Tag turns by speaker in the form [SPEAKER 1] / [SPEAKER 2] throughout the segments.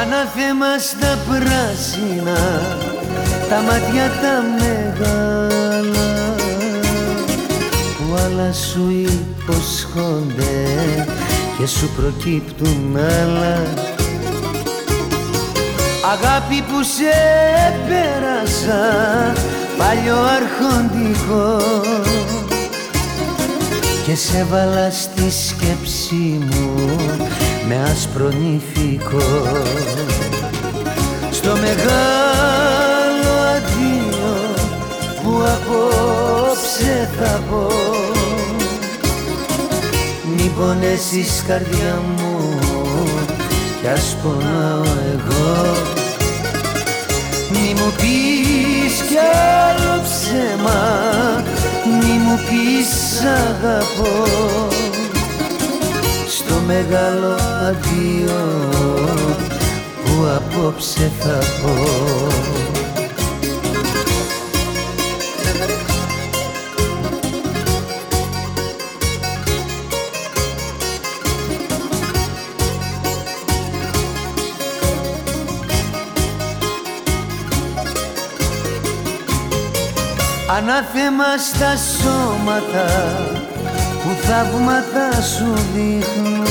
[SPEAKER 1] Ανάθεμα στα πράσινα τα μάτια τα μεγάλα που άλλα σου υποσχόνται και σου προκύπτουν άλλα. Αγάπη που σε πέρασα παλιό αρχοντικό και σε βάλα στη σκέψη μου με άσπρο νηφικό. Στο μεγάλο αντίο που απόψε θα πω. Μη πονέσεις καρδιά μου κι ας πονάω εγώ. Μη μου πεις κι άλλο ψέμα μη μου πεις αγαπώ. στο μεγάλο αντίο που απόψε θα πω. Ανάθεμα στα σώματα που θαύματα σου δείχνουν. που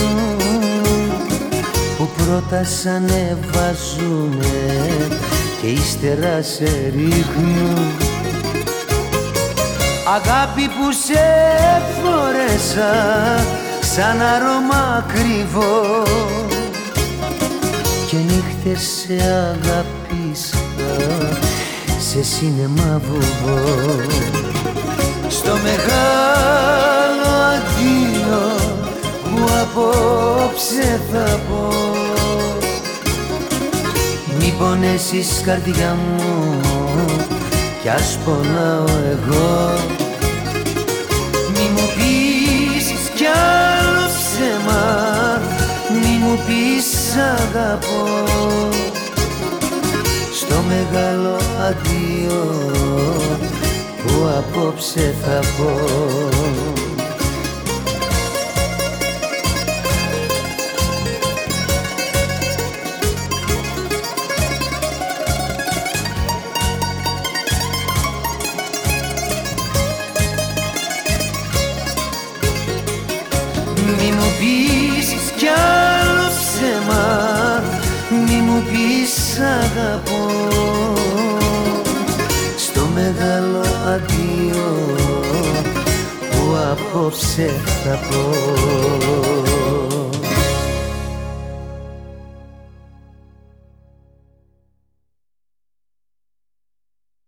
[SPEAKER 1] πρώτα σ' ανεβάζουνε και ύστερα σε ρίχνουν. Αγάπη που σε φορέσα σαν αρώμα κρυβό και νύχτες σε αγαπήσα σε σινεμά βουβό. Στο μεγάλο αντίο που απόψε θα πω μη πονέσεις καρδιά μου κι ας πονάω εγώ. Μη μου πεις κι άλλο ψέμα μη μου πεις αγαπώ. Στο μεγάλο αντίο που απόψε θα πω πεις αγαπώ. Στο μεγάλο αντίο Που απόψε θα πω